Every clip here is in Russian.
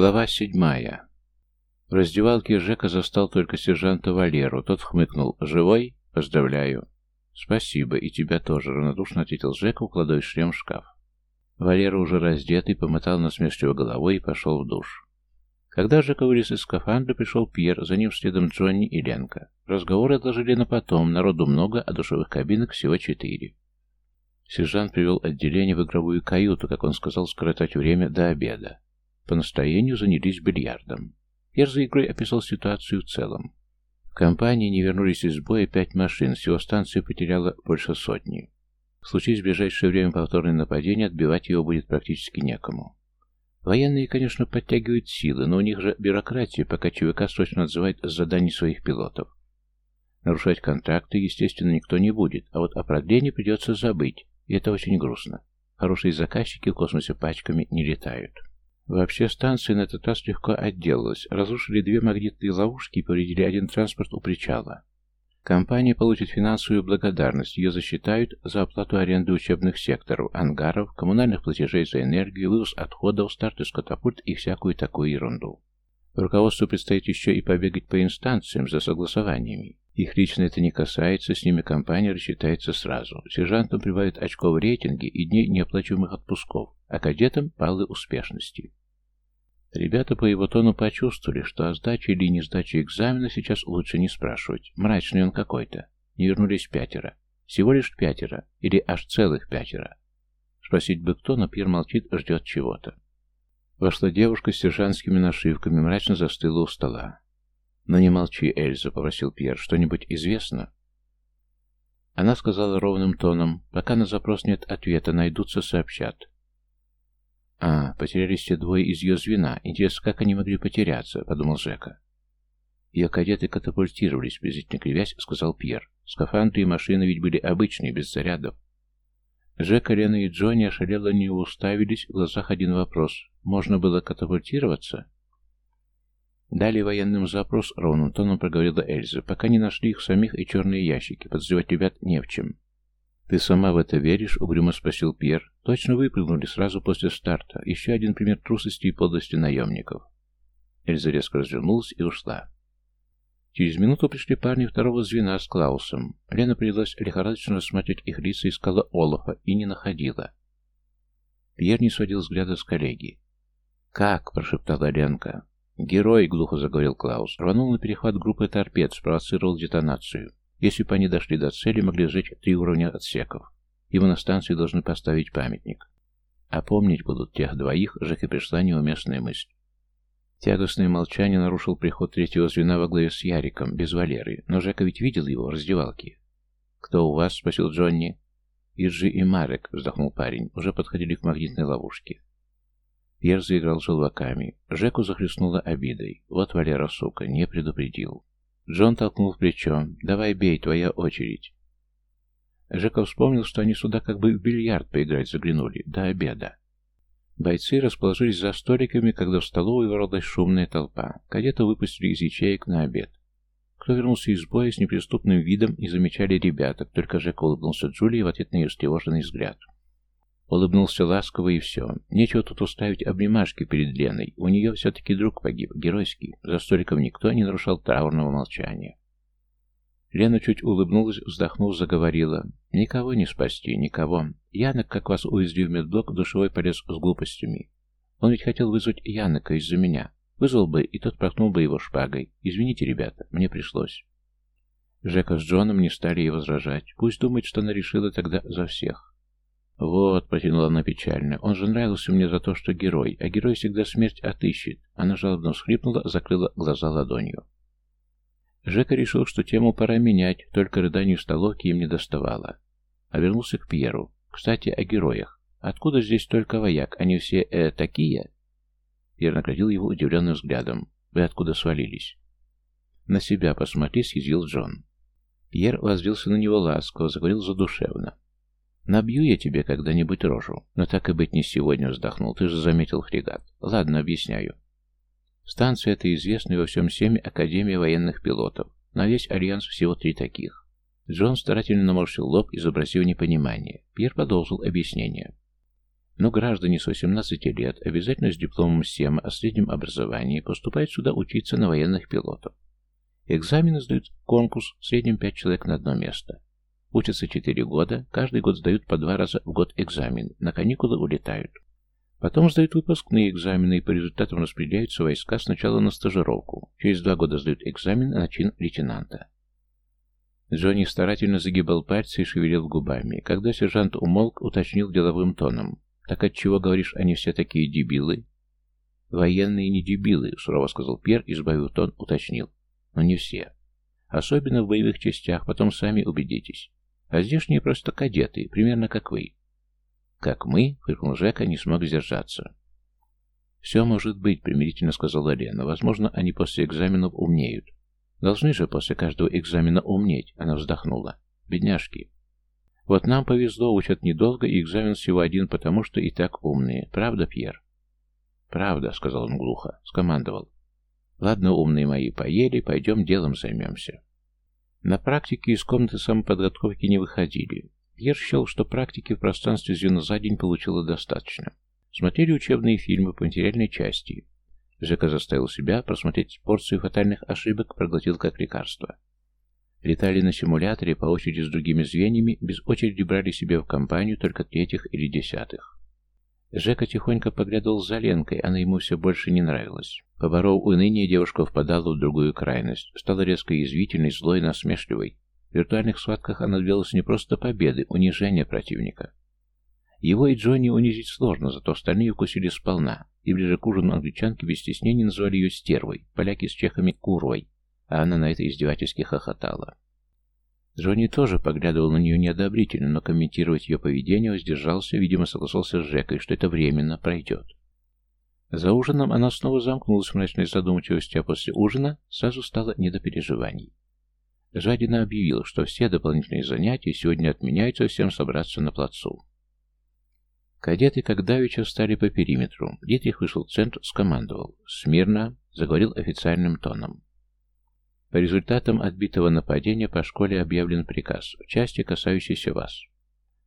Глава седьмая. В раздевалке Жека застал только сержанта Валеру. Тот хмыкнул. «Живой? Поздравляю». «Спасибо, и тебя тоже», — равнодушно ответил Жека, укладывая шлем в шкаф. Валера уже раздетый, помотал насмешливо головой и пошел в душ. Когда Жека вылез из скафандра, пришел Пьер, за ним следом Джонни и Ленка. Разговоры отложили на потом, народу много, а душевых кабинок всего четыре. Сержант привел отделение в игровую каюту, как он сказал, скоротать время до обеда. По настроению занялись бильярдом. Пьер за игрой описал ситуацию в целом. В компании не вернулись из боя пять машин, всего станция потеряла больше сотни. Случае в ближайшее время повторное нападение, отбивать его будет практически некому. Военные, конечно, подтягивают силы, но у них же бюрократия, пока ЧВК срочно отзывает заданий своих пилотов. Нарушать контракты, естественно, никто не будет, а вот о продлении придется забыть, и это очень грустно. Хорошие заказчики в космосе пачками не летают. Вообще станция на этот раз легко отделалась. Разрушили две магнитные ловушки и повредили один транспорт у причала. Компания получит финансовую благодарность, ее засчитают за оплату аренды учебных секторов, ангаров, коммунальных платежей за энергию, вывоз отходов, старт из катапульт и всякую такую ерунду. Руководству предстоит еще и побегать по инстанциям за согласованиями. Их лично это не касается, с ними компания рассчитается сразу. Сержантам прибавят очков в и дней неоплачиваемых отпусков, а кадетам – палы успешности. Ребята по его тону почувствовали, что о сдаче или не сдаче экзамена сейчас лучше не спрашивать. Мрачный он какой-то. Не вернулись пятеро. Всего лишь пятеро. Или аж целых пятеро. Спросить бы кто, но Пьер молчит, ждет чего-то. Вошла девушка с сержантскими нашивками, мрачно застыла у стола. «Но не молчи, Эльза», — попросил Пьер. «Что-нибудь известно?» Она сказала ровным тоном. «Пока на запрос нет ответа, найдутся, сообщат. «А, потерялись те двое из ее звена. Интересно, как они могли потеряться?» — подумал Жека. «Ее кадеты катапультировались», — презрительно кривясь, — сказал Пьер. «Скафандры и машины ведь были обычные, без зарядов». Жека, Лена и Джонни ошалело не уставились, в глазах один вопрос. «Можно было катапультироваться?» Дали военным запрос, ровным тоном проговорила Эльза. «Пока не нашли их самих и черные ящики. Подозревать ребят не в чем». «Ты сама в это веришь?» — угрюмо спросил Пьер. «Точно выпрыгнули сразу после старта. Еще один пример трусости и подлости наемников». Эльза резко развернулась и ушла. Через минуту пришли парни второго звена с Клаусом. Лена принялась лихорадочно рассматривать их лица, искала Олафа и не находила. Пьер не сводил взгляда с коллеги. «Как?» — прошептала Ленка. «Герой!» — глухо заговорил Клаус. Рванул на перехват группы торпед, спровоцировал детонацию. Если бы они дошли до цели, могли сжечь три уровня отсеков. Ему на станции должны поставить памятник. А помнить будут тех двоих, Жеке пришла неуместная мысль. Тягостное молчание нарушил приход третьего звена во главе с Яриком, без Валеры, но Жека ведь видел его в раздевалке. «Кто у вас?» — спросил Джонни. «Иджи и Марек», — вздохнул парень, уже подходили к магнитной ловушке. Пьер заиграл желваками. Жеку захлестнула обидой. Вот Валера, сука, не предупредил. Джон толкнул в плечо. «Давай бей, твоя очередь». Жека вспомнил, что они сюда как бы в бильярд поиграть заглянули, до обеда. Бойцы расположились за столиками, когда в столовую ворвалась шумная толпа. Кадеты выпустили из ячеек на обед. Кто вернулся из боя с неприступным видом, не замечали ребята, только Жека улыбнулся Джулии в ответ на ее встревоженный взгляд. Улыбнулся ласково и все. Нечего тут уставить обнимашки перед Леной. У нее все-таки друг погиб, геройский. За столиком никто не нарушал траурного молчания. Лена чуть улыбнулась, вздохнув, заговорила. «Никого не спасти, никого. Янок, как вас в медблок, душевой полез с глупостями. Он ведь хотел вызвать Янока из-за меня. Вызвал бы, и тот прокнул бы его шпагой. Извините, ребята, мне пришлось». Жека с Джоном не стали ей возражать. Пусть думает, что она решила тогда за всех. «Вот», — протянула она печально, — «он же нравился мне за то, что герой, а герой всегда смерть отыщет». Она жалобно всхлипнула, закрыла глаза ладонью. Жека решил, что тему пора менять, только рыданий в столовке им не доставало. А вернулся к Пьеру. «Кстати, о героях. Откуда здесь только вояк? Они все, э, такие?» Пьер наградил его удивленным взглядом. «Вы откуда свалились?» «На себя посмотри», — съязвил Джон. Пьер возвился на него ласково, заговорил задушевно. Набью я тебе когда-нибудь рожу. Но так и быть не сегодня вздохнул. Ты же заметил фрегат. Ладно, объясняю. Станция эта известная во всем Семе Академия военных пилотов. На весь Альянс всего три таких. Джон старательно наморщил лоб, изобразив непонимание. Пьер продолжил объяснение. Но граждане с 18 лет, обязательно с дипломом СЕМа о среднем образовании, поступают сюда учиться на военных пилотов. Экзамены сдают конкурс, в среднем 5 человек на одно место. Учатся 4 года, каждый год сдают по два раза в год экзамен, на каникулы улетают. Потом сдают выпускные экзамены и по результатам распределяются войска сначала на стажировку. Через два года сдают экзамен на чин лейтенанта. Джонни старательно загибал пальцы и шевелил губами. Когда сержант умолк, уточнил деловым тоном. «Так отчего, говоришь, они все такие дебилы?» «Военные не дебилы», — сурово сказал Пьер, избавив тон, уточнил. «Но не все. Особенно в боевых частях, потом сами убедитесь. А здешние просто кадеты, примерно как вы». «Как мы?» — фыркнул Жека, не смог сдержаться. «Все может быть», — примирительно сказала Лена. «Возможно, они после экзаменов умнеют. Должны же после каждого экзамена умнеть, она вздохнула. Бедняжки. Вот нам повезло, учат недолго, и экзамен всего один, потому что и так умные. Правда, Пьер? Правда, сказал он глухо, скомандовал. Ладно, умные мои, поели, пойдем делом займемся. На практике из комнаты самоподготовки не выходили. Пьер счел, что практики в пространстве звена за день получило достаточно. Смотрели учебные фильмы по материальной части, Жека заставил себя просмотреть порцию фатальных ошибок, проглотил как лекарство. Летали на симуляторе по очереди с другими звеньями, без очереди брали себе в компанию только третьих или десятых. Жека тихонько поглядывал за Ленкой, она ему все больше не нравилась. Поборов уныние, девушка впадала в другую крайность, стала резко язвительной, злой, насмешливой. В виртуальных схватках она добилась не просто победы, унижения противника. Его и Джонни унизить сложно, зато остальные укусили сполна, и ближе к ужину англичанки без стеснения назвали ее стервой, поляки с чехами курвой, а она на это издевательски хохотала. Джонни тоже поглядывал на нее неодобрительно, но комментировать ее поведение воздержался, видимо, согласился с Жекой, что это временно пройдет. За ужином она снова замкнулась в мрачной задумчивости, а после ужина сразу стало не до переживаний. Жадина объявил, что все дополнительные занятия сегодня отменяются всем собраться на плацу. Кадеты, как давеча, встали по периметру. Дитрих вышел в центр, скомандовал. «Смирно!» — заговорил официальным тоном. По результатам отбитого нападения по школе объявлен приказ, в части, касающейся вас.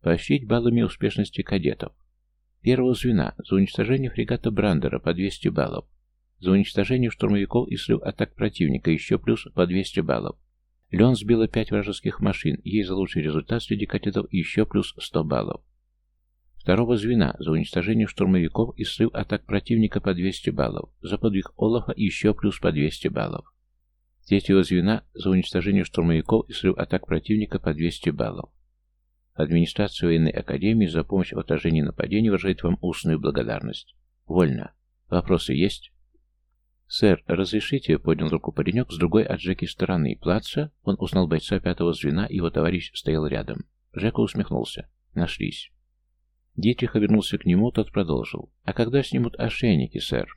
Поощрить баллами успешности кадетов. Первого звена за уничтожение фрегата Брандера по 200 баллов. За уничтожение штурмовиков и срыв атак противника еще плюс по 200 баллов. Лен сбила 5 вражеских машин, ей за лучший результат среди кадетов еще плюс 100 баллов второго звена за уничтожение штурмовиков и срыв атак противника по 200 баллов, за подвиг Олафа еще плюс по 200 баллов. Третьего звена за уничтожение штурмовиков и срыв атак противника по 200 баллов. Администрация военной академии за помощь в отражении нападений выражает вам устную благодарность. Вольно. Вопросы есть? «Сэр, разрешите?» — поднял руку паренек с другой от Джеки стороны. «Плаца?» Он узнал бойца пятого звена, его товарищ стоял рядом. Жека усмехнулся. «Нашлись». Дитрих обернулся к нему, тот продолжил. «А когда снимут ошейники, сэр?»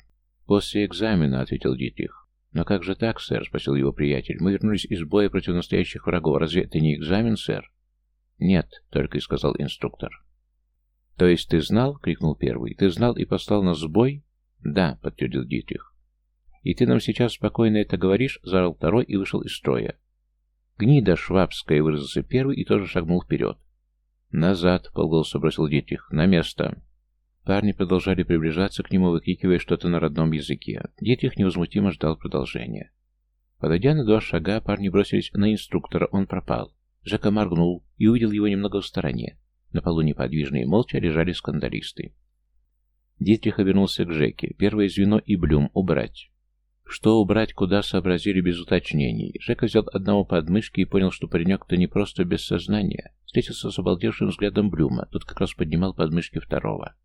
«После экзамена», — ответил Дитрих. «Но как же так, сэр?» — спросил его приятель. «Мы вернулись из боя против настоящих врагов. Разве это не экзамен, сэр?» «Нет», — только и сказал инструктор. «То есть ты знал?» — крикнул первый. «Ты знал и послал нас в бой?» «Да», — подтвердил Дитрих. «И ты нам сейчас спокойно это говоришь?» — заорал второй и вышел из строя. «Гнида швабская!» — выразился первый и тоже шагнул вперед. «Назад!» — полголоса бросил Дитрих. «На место!» Парни продолжали приближаться к нему, выкрикивая что-то на родном языке. Дитрих невозмутимо ждал продолжения. Подойдя на два шага, парни бросились на инструктора, он пропал. Жека моргнул и увидел его немного в стороне. На полу неподвижно и молча лежали скандалисты. Дитрих обернулся к Жеке. Первое звено и Блюм убрать. Что убрать, куда сообразили без уточнений. Жека взял одного под мышки и понял, что паренек-то не просто без сознания. Встретился с обалдевшим взглядом Блюма. Тот как раз поднимал подмышки второго.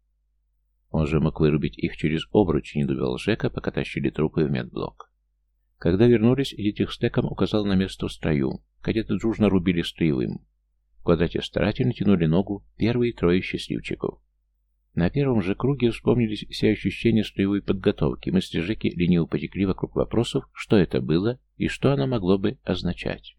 Он же мог вырубить их через обруч, не думал Жека, пока тащили трупы в медблок. Когда вернулись, Эдитих стеком указал на место в строю. Кадеты дружно рубили строевым. В квадрате старательно тянули ногу первые трое счастливчиков. На первом же круге вспомнились все ощущения строевой подготовки. Мысли Жеки лениво потекли вокруг вопросов, что это было и что оно могло бы означать.